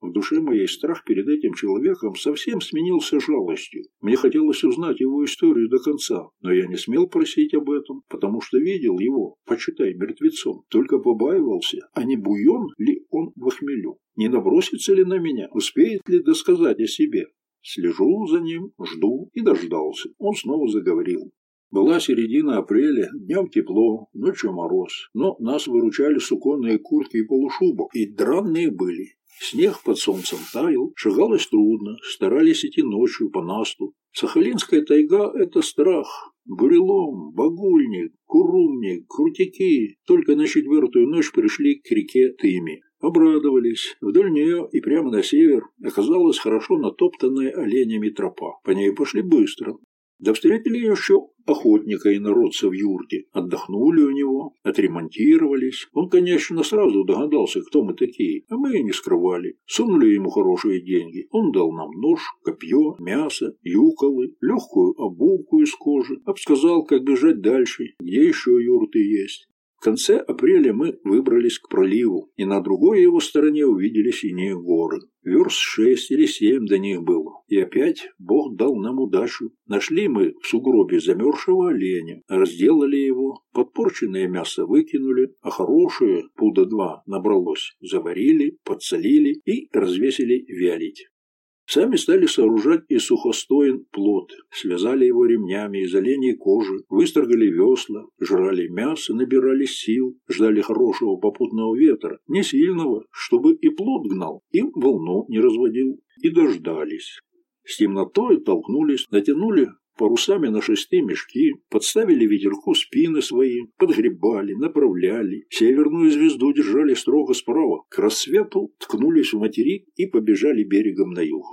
В душе моей страх перед этим человеком совсем сменился жалостью. Мне хотелось узнать его историю до конца, но я не смел просить об этом, потому что видел его, почитай, мертвецом, только побаивался, а не буен ли он в охмелю. Не набросится ли на меня, успеет ли досказать о себе. Слежу за ним, жду и дождался. Он снова заговорил. Была середина апреля, днем тепло, ночью мороз, но нас выручали суконные куртки и полушубок, и дранные были. Снег под солнцем таял, шагалось трудно, старались идти ночью по насту. Сахалинская тайга — это страх. Бурелом, багульник, курумник, крутики только на четвертую ночь пришли к реке Тыми. Обрадовались. Вдоль нее и прямо на север оказалась хорошо натоптанная оленями тропа. По ней пошли быстро. Да встретили еще охотника и народца в юрте. Отдохнули у него, отремонтировались. Он, конечно, сразу догадался, кто мы такие, а мы и не скрывали. Сунули ему хорошие деньги. Он дал нам нож, копье, мясо, юколы, легкую обувку из кожи. Обсказал, как бежать дальше, где еще юрты есть. В конце апреля мы выбрались к проливу, и на другой его стороне увидели синие горы. Верст шесть или семь до них было. И опять Бог дал нам удачу. Нашли мы в сугробе замерзшего оленя, разделали его, подпорченное мясо выкинули, а хорошее, пуда два, набралось, заварили, подсолили и развесили вялить. Сами стали сооружать из сухостоин плот, связали его ремнями из оленей кожи, выстрогали весла, жрали мясо, набирали сил, ждали хорошего попутного ветра, не сильного, чтобы и плот гнал, и волну не разводил, и дождались. С темнотой толкнулись, натянули парусами на шесты мешки, подставили ветерку спины свои, подгребали, направляли, северную звезду держали строго справа, к рассвету ткнулись в материк и побежали берегом на юг.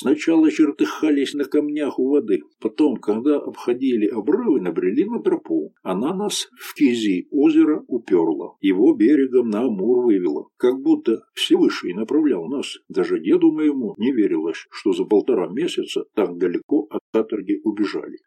Сначала чертыхались на камнях у воды, потом, когда обходили обрывы, набрели на тропу. Она нас в кизи озера уперла, его берегом на Амур вывела, как будто Всевышний направлял нас. Даже деду моему не верилось, что за полтора месяца так далеко от каторги убежали.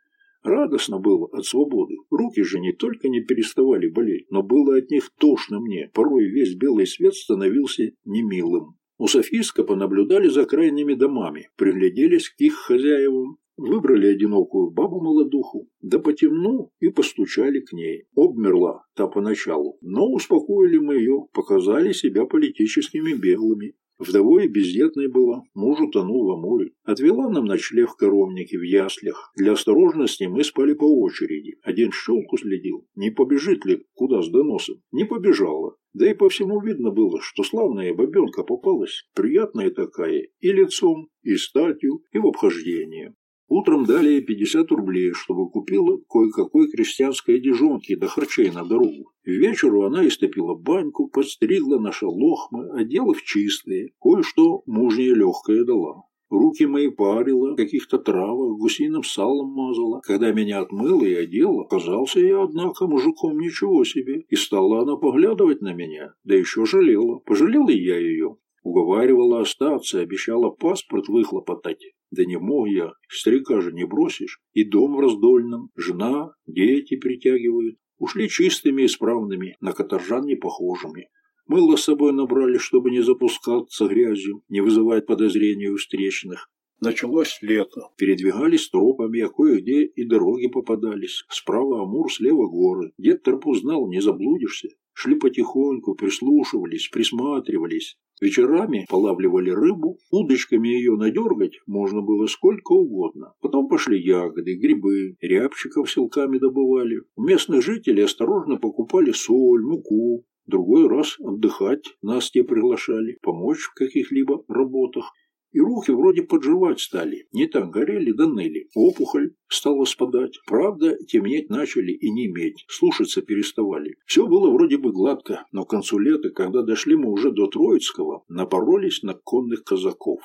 Радостно было от свободы. Руки же не только не переставали болеть, но было от них тошно мне. Порой весь белый свет становился немилым. У Софийска понаблюдали за крайними домами, пригляделись к их хозяевам, выбрали одинокую бабу-молодуху, да потемну и постучали к ней. Обмерла та поначалу, но успокоили мы ее, показали себя политическими белыми. Вдовой бездетной была, муж утонул в море. Отвела нам ночлег в коровнике в яслях. Для осторожности мы спали по очереди. Один щелку следил, не побежит ли куда с доносом. Не побежала. Да и по всему видно было, что славная бабенка попалась, приятная такая, и лицом, и статью, и в обхождении. Утром дали ей 50 рублей, чтобы купила кое-какой крестьянской одежонки до харчей на дорогу. Вечеру она истопила баньку, подстригла наши лохмы, одела в чистые, кое-что мужнее легкое дала. Руки мои парила, каких-то травах, гусиным салом мазала. Когда меня отмыла и одела, казался я, однако, мужиком ничего себе. И стала она поглядывать на меня, да еще жалела. Пожалел и я ее. Уговаривала остаться, обещала паспорт выхлопотать. Да не мог я, старика же не бросишь. И дом в раздольном, жена, дети притягивают. Ушли чистыми исправными, на каторжан не похожими. Мыло с собой набрали, чтобы не запускаться грязью, не вызывать подозрений у встречных. Началось лето. Передвигались тропами, а кое-где и дороги попадались. Справа Амур, слева горы. Дед тропу знал, не заблудишься. Шли потихоньку, прислушивались, присматривались. Вечерами полавливали рыбу, удочками ее надергать можно было сколько угодно. Потом пошли ягоды, грибы, рябчиков селками добывали. У местных жителей осторожно покупали соль, муку. Другой раз отдыхать нас те приглашали, помочь в каких-либо работах. И руки вроде подживать стали, не так горели да ныли. Опухоль стала спадать. Правда, темнеть начали и не иметь, слушаться переставали. Все было вроде бы гладко, но к концу лета, когда дошли мы уже до Троицкого, напоролись на конных казаков.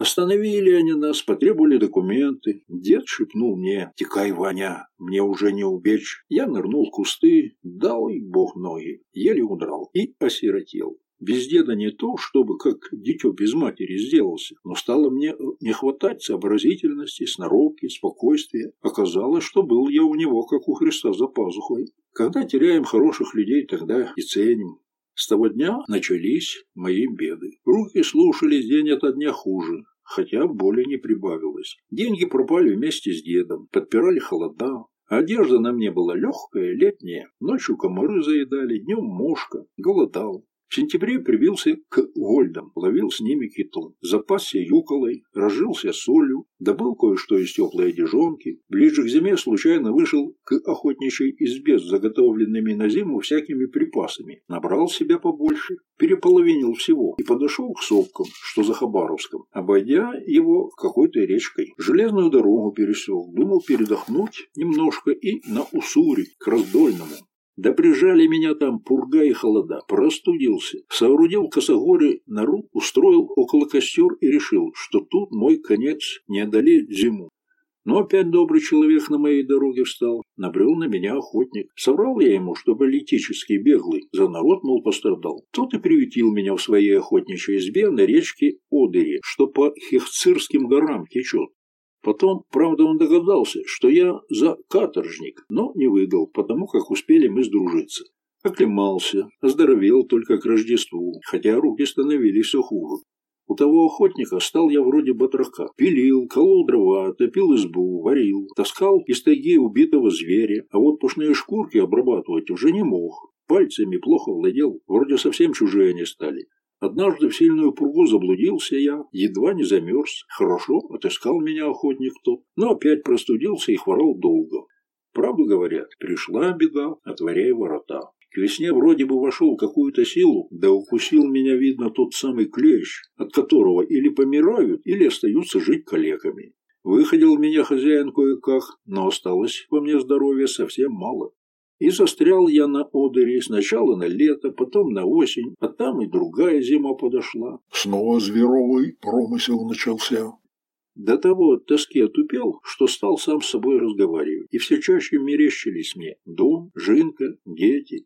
Остановили они нас, потребовали документы. Дед шепнул мне, «Текай, Ваня, мне уже не убечь». Я нырнул в кусты, дал и бог ноги, еле удрал и осиротел. Без деда не то, чтобы как дитё без матери сделался, но стало мне не хватать сообразительности, сноровки, спокойствия. Оказалось, что был я у него, как у Христа за пазухой. Когда теряем хороших людей, тогда и ценим. С того дня начались мои беды. Руки слушались день ото дня хуже, хотя боли не прибавилось. Деньги пропали вместе с дедом, подпирали холода. Одежда на мне была легкая, летняя. Ночью комары заедали, днем мошка. Голодал. В сентябре прибился к Вольдам, ловил с ними киту, запасся юколой, разжился солью, добыл кое-что из теплой одежонки. Ближе к зиме случайно вышел к охотничьей избе с заготовленными на зиму всякими припасами. Набрал себя побольше, переполовинил всего и подошел к сопкам, что за Хабаровском, обойдя его какой-то речкой. Железную дорогу пересек, думал передохнуть немножко и на Уссури, к Раздольному. Да прижали меня там пурга и холода. Простудился. Соорудил косогоре нору, устроил около костер и решил, что тут мой конец не одолеть зиму. Но опять добрый человек на моей дороге встал. Набрел на меня охотник. Соврал я ему, что политический беглый. За народ, мол, пострадал. Тот и приютил меня в своей охотничьей избе на речке Одыре, что по Хехцирским горам течет. Потом, правда, он догадался, что я за каторжник, но не выдал, потому как успели мы сдружиться. Оклемался, оздоровел только к Рождеству, хотя руки становились все хуже. У того охотника стал я вроде батрака. Пилил, колол дрова, топил избу, варил, таскал из тайги убитого зверя, а вот пушные шкурки обрабатывать уже не мог. Пальцами плохо владел, вроде совсем чужие они стали. Однажды в сильную пургу заблудился я, едва не замерз. Хорошо, отыскал меня охотник тот, но опять простудился и хворал долго. Правду говорят, пришла беда, отворяй ворота. К весне вроде бы вошел какую-то силу, да укусил меня, видно, тот самый клещ, от которого или помирают, или остаются жить калеками. Выходил меня хозяин кое-как, но осталось во мне здоровья совсем мало. И застрял я на Одере сначала на лето, потом на осень, а там и другая зима подошла. Снова зверовый промысел начался. До того от тоски отупел, что стал сам с собой разговаривать, и все чаще мерещились мне дом, жинка, дети.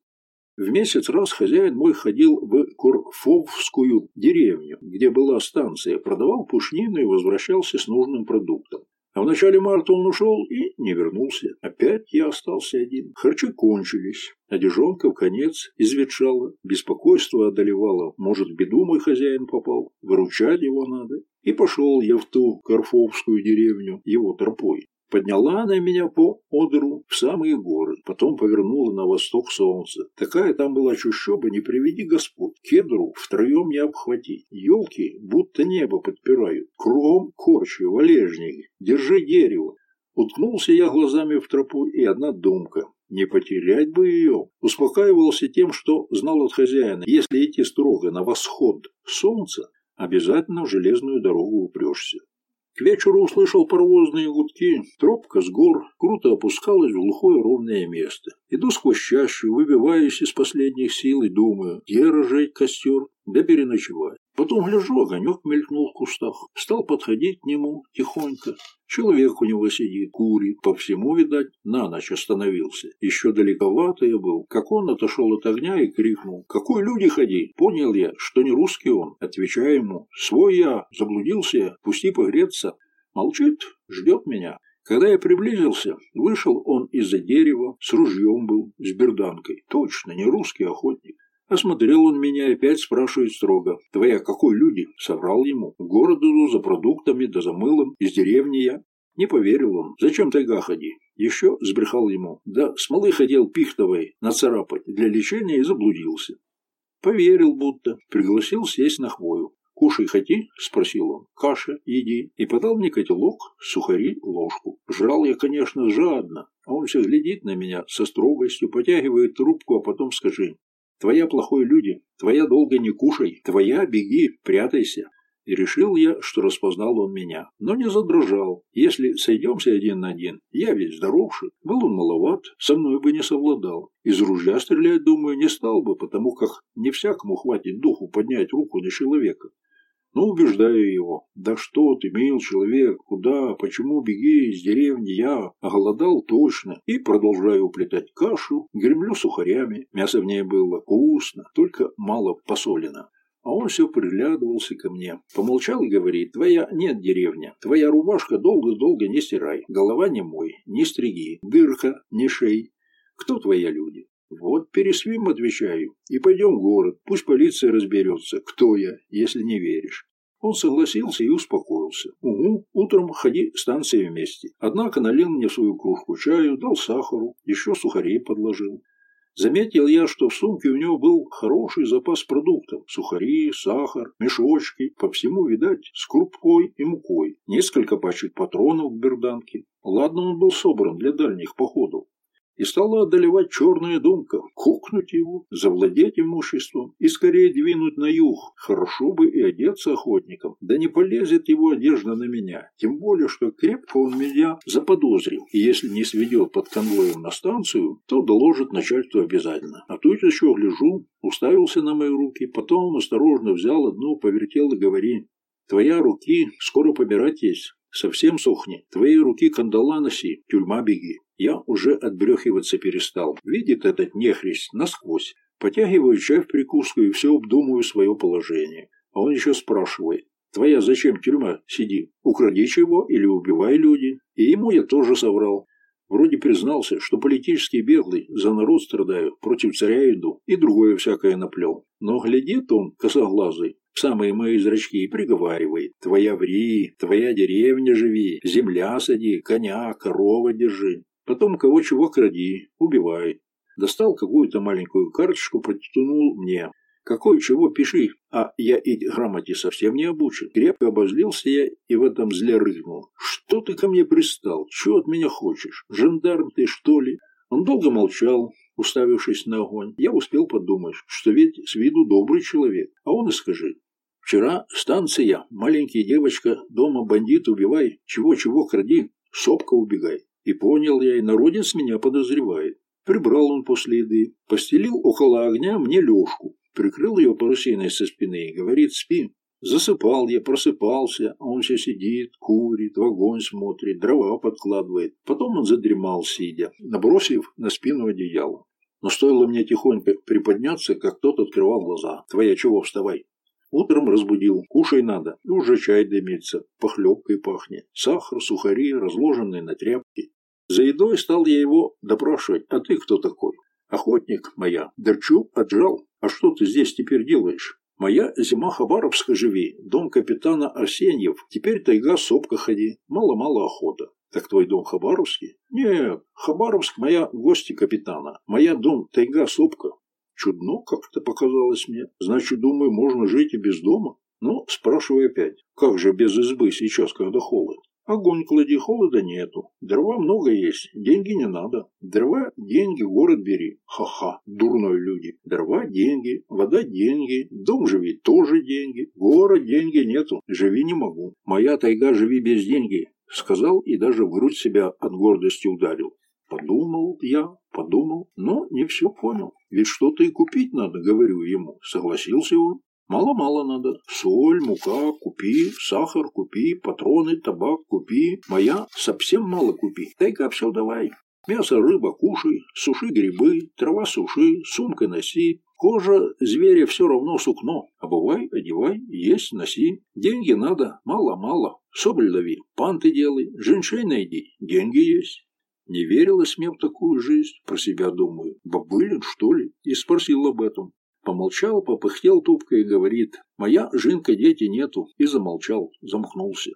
В месяц раз хозяин мой ходил в Курфовскую деревню, где была станция, продавал пушнину и возвращался с нужным продуктом. А в начале марта он ушел и не вернулся. Опять я остался один. Харчи кончились. Одежонка в конец изветшала. Беспокойство одолевало. Может, в беду мой хозяин попал. Выручать его надо. И пошел я в ту Карфовскую деревню его тропой. Подняла она меня по Одеру в самые горы, потом повернула на восток солнца. Такая там была чущоба, не приведи Господь. Кедру втроем не обхватить. Елки будто небо подпирают. Кругом корчи, валежники. Держи дерево. Уткнулся я глазами в тропу, и одна думка. Не потерять бы ее. Успокаивался тем, что знал от хозяина. Если идти строго на восход солнца, обязательно в железную дорогу упрешься. К вечеру услышал паровозные гудки. Тропка с гор круто опускалась в глухое ровное место. Иду сквозь чащу, выбиваюсь из последних сил и думаю, где разжечь костер, да переночевать. Потом гляжу, огонек мелькнул в кустах. Стал подходить к нему тихонько. Человек у него сидит, курит. По всему, видать, на ночь остановился. Еще далековато я был, как он отошел от огня и крикнул. «Какой люди ходи?» Понял я, что не русский он. Отвечаю ему. «Свой я, заблудился я, пусти погреться». Молчит, ждет меня. Когда я приблизился, вышел он из-за дерева, с ружьем был, с берданкой. Точно, не русский охотник. Осмотрел он меня и опять спрашивает строго. «Твоя какой люди?» Соврал ему. «В город иду за продуктами да за мылом. Из деревни я». Не поверил он. «Зачем тайга ходи?» Еще сбрехал ему. Да смолы хотел пихтовой нацарапать для лечения и заблудился. Поверил будто. Пригласил сесть на хвою. «Кушай хоти?» – спросил он. «Каша, еди». И подал мне котелок, сухари, ложку. Жрал я, конечно, жадно, а он все глядит на меня со строгостью, потягивает трубку, а потом скажи. «Твоя плохой люди, твоя долго не кушай, твоя беги, прятайся». И решил я, что распознал он меня, но не задрожал. Если сойдемся один на один, я ведь здоровший, был он маловат, со мной бы не совладал. Из ружья стрелять, думаю, не стал бы, потому как не всякому хватит духу поднять руку на человека. Но убеждаю его. Да что ты, мил человек, куда, почему беги из деревни я? Оголодал точно. И продолжаю уплетать кашу, гремлю сухарями. Мясо в ней было вкусно, только мало посолено. А он все приглядывался ко мне. Помолчал и говорит, твоя нет деревня. Твоя рубашка долго-долго не стирай. Голова не мой, не стриги. Дырка, не шей. Кто твои люди? Вот пересвим, отвечаю, и пойдем в город. Пусть полиция разберется, кто я, если не веришь. Он согласился и успокоился. Угу, утром ходи станции вместе. Однако налил мне свою кружку чаю, дал сахару, еще сухарей подложил. Заметил я, что в сумке у него был хороший запас продуктов. Сухари, сахар, мешочки, по всему, видать, с крупой и мукой. Несколько пачек патронов в берданке. Ладно, он был собран для дальних походов и стала одолевать черная думка – кукнуть его, завладеть имуществом и скорее двинуть на юг. Хорошо бы и одеться охотником, да не полезет его одежда на меня. Тем более, что крепко он меня заподозрил, и если не сведет под конвоем на станцию, то доложит начальству обязательно. А тут еще гляжу, уставился на мои руки, потом осторожно взял одну, повертел и говорит: «Твоя руки скоро помирать есть». Совсем сохни. Твои руки кандала носи, тюрьма беги. Я уже отбрехиваться перестал. Видит этот нехрист насквозь. Потягиваю чай в прикуску и все обдумываю свое положение. А он еще спрашивает. Твоя зачем тюрьма? Сиди. Укради чего или убивай люди. И ему я тоже соврал. Вроде признался, что политический беглый, за народ страдаю, против царя иду, и другое всякое наплел. Но глядит он, косоглазый, в самые мои зрачки и приговаривает. Твоя ври, твоя деревня живи, земля сади, коня, корова держи. Потом кого чего кради, убивай. Достал какую-то маленькую карточку, протянул мне. Какой чего пиши, а я и грамоте совсем не обучен. Крепко обозлился я и в этом зле рыгнул. Что ты ко мне пристал? Чего от меня хочешь? Жандарм ты, что ли? Он долго молчал, уставившись на огонь. Я успел подумать, что ведь с виду добрый человек. А он и скажи. Вчера станция, маленькая девочка, дома бандит убивай, чего-чего кради, сопка убегай. И понял я, и народец меня подозревает. Прибрал он после еды, постелил около огня мне лёжку, прикрыл ее парусиной со спины и говорит «спи». Засыпал я, просыпался, а он все сидит, курит, в огонь смотрит, дрова подкладывает. Потом он задремал, сидя, набросив на спину одеяло. Но стоило мне тихонько приподняться, как тот открывал глаза. «Твоя чего, вставай!» Утром разбудил. Кушай надо. И уже чай дымится. Похлебкой пахнет. Сахар, сухари, разложенные на тряпке. За едой стал я его допрашивать. А ты кто такой? Охотник моя. Дерчу отжал. А что ты здесь теперь делаешь? Моя зима Хабаровска живи. Дом капитана Арсеньев. Теперь тайга сопка ходи. Мало-мало охота. Так твой дом Хабаровский? Нет, Хабаровск моя гости капитана. Моя дом тайга сопка. Чудно как-то показалось мне. Значит, думаю, можно жить и без дома. Но спрашиваю опять, как же без избы сейчас, когда холод? Огонь клади, холода нету. Дрова много есть, деньги не надо. Дрова, деньги, город бери. Ха-ха, дурной люди. Дрова, деньги, вода, деньги, дом живи, тоже деньги. Город, деньги нету, живи не могу. Моя тайга, живи без деньги. Сказал и даже в грудь себя от гордости ударил. Подумал я, подумал, но не все понял. Ведь что-то и купить надо, говорю ему. Согласился он. Мало-мало надо. Соль, мука купи, сахар купи, патроны, табак купи. Моя совсем мало купи. Дай-ка все давай. Мясо, рыба кушай, суши грибы, трава суши, сумка носи. Кожа зверя все равно сукно. Обувай, одевай, есть, носи. Деньги надо, мало-мало. Соболь лови, панты делай, женьшей найди, деньги есть. Не верилось мне в такую жизнь, про себя думаю. Бабылин, что ли? И спросил об этом. Помолчал, попыхтел тупко и говорит, «Моя жинка дети нету», и замолчал, замкнулся.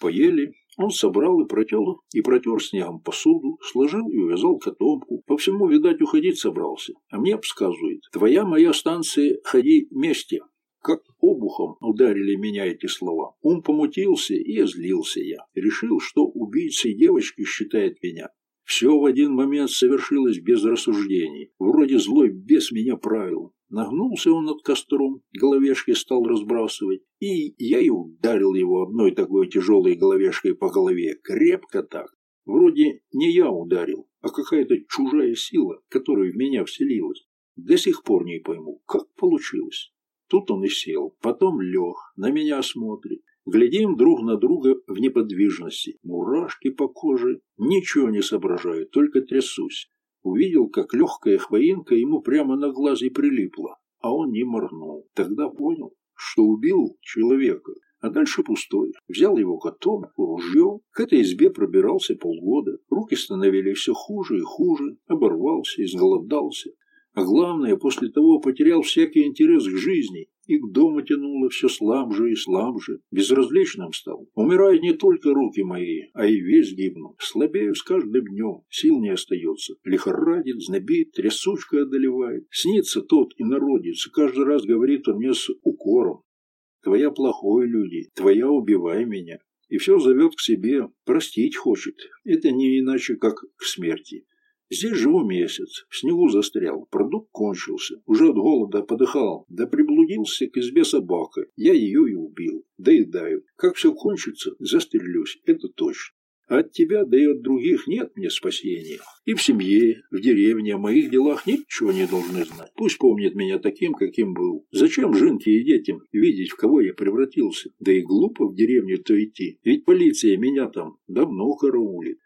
Поели, он собрал и протер, и протер снегом посуду, сложил и увязал котомку. По всему, видать, уходить собрался. А мне обсказывает, «Твоя моя станция, ходи вместе». Как обухом ударили меня эти слова. Ум помутился, и злился я. Решил, что убийцей девочки считает меня. Все в один момент совершилось без рассуждений. Вроде злой бес меня правил. Нагнулся он над костром, головешкой стал разбрасывать, и я и ударил его одной такой тяжелой головешкой по голове, крепко так. Вроде не я ударил, а какая-то чужая сила, которая в меня вселилась. До сих пор не пойму, как получилось. Тут он и сел, потом лег, на меня смотрит. Глядим друг на друга в неподвижности. Мурашки по коже. Ничего не соображаю, только трясусь. Увидел, как легкая хвоинка ему прямо на глаз и прилипла, а он не моргнул. Тогда понял, что убил человека. А дальше пустой. Взял его котомку, ружье. К этой избе пробирался полгода. Руки становились все хуже и хуже. Оборвался, изголодался. А главное, после того потерял всякий интерес к жизни и к дому тянуло все слабже и слабже. Безразличным стал. Умирают не только руки мои, а и весь гибну. Слабею с каждым днем, сил не остается. Лихорадит, знобит, трясучка одолевает. Снится тот и народится, каждый раз говорит он мне с укором. Твоя плохой, люди, твоя убивай меня. И все зовет к себе, простить хочет. Это не иначе, как к смерти. Здесь живу месяц, в снегу застрял, продукт кончился, уже от голода подыхал, да приблудился к избе собака, я ее и убил, доедаю. Как все кончится, застрелюсь, это точно. А от тебя, да и от других нет мне спасения. И в семье, в деревне, о моих делах ничего не должны знать. Пусть помнят меня таким, каким был. Зачем жинке и детям видеть, в кого я превратился? Да и глупо в деревню-то идти, ведь полиция меня там давно караулит.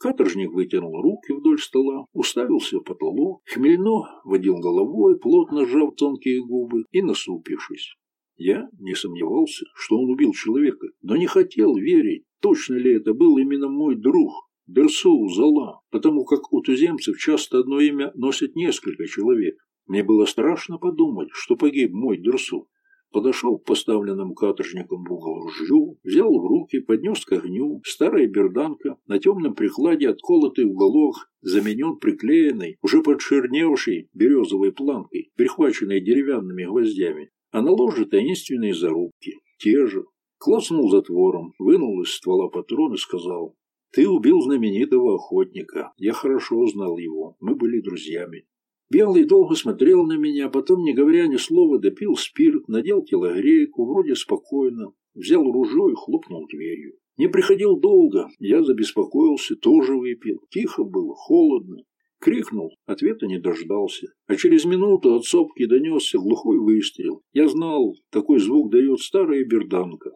Каторжник вытянул руки вдоль стола, уставился в потолок, хмельно водил головой, плотно сжав тонкие губы и насупившись. Я не сомневался, что он убил человека, но не хотел верить, точно ли это был именно мой друг, Дерсу Зала, потому как у туземцев часто одно имя носит несколько человек. Мне было страшно подумать, что погиб мой Дерсу подошел к поставленному каторжником в угол ружью, взял в руки, поднес к огню, старая берданка, на темном прикладе отколотый уголок, заменен приклеенной, уже подшерневшей березовой планкой, перехваченной деревянными гвоздями, а на ложе таинственные зарубки, те же. Клацнул затвором, вынул из ствола патрон и сказал, «Ты убил знаменитого охотника. Я хорошо знал его. Мы были друзьями. Белый долго смотрел на меня, потом, не говоря ни слова, допил спирт, надел телогрейку, вроде спокойно, взял ружье и хлопнул дверью. Не приходил долго, я забеспокоился, тоже выпил. Тихо было, холодно. Крикнул, ответа не дождался. А через минуту от сопки донесся глухой выстрел. Я знал, такой звук дает старая берданка.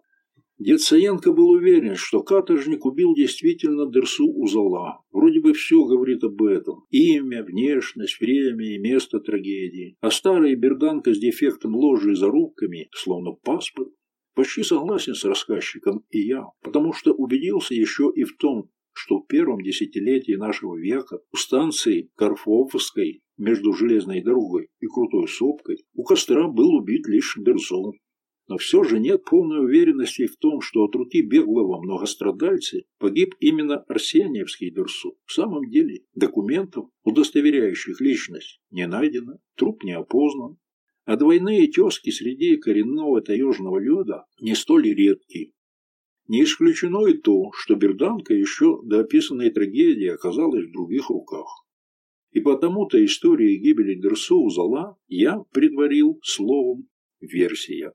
Дед Саенко был уверен, что каторжник убил действительно Дерсу Узала. Вроде бы все говорит об этом. Имя, внешность, время и место трагедии. А старая берданка с дефектом ложи и зарубками, словно паспорт, почти согласен с рассказчиком и я, потому что убедился еще и в том, что в первом десятилетии нашего века у станции Карфовской между железной дорогой и крутой сопкой у костра был убит лишь Дерзон. Но все же нет полной уверенности в том, что от руки беглого многострадальца погиб именно Арсеньевский Дурсу. В самом деле документов, удостоверяющих личность, не найдено, труп не опознан, а двойные тески среди коренного таежного льда не столь редки. Не исключено и то, что берданка еще до описанной трагедии оказалась в других руках. И потому-то история гибели Дерсу Зала я предварил словом «версия».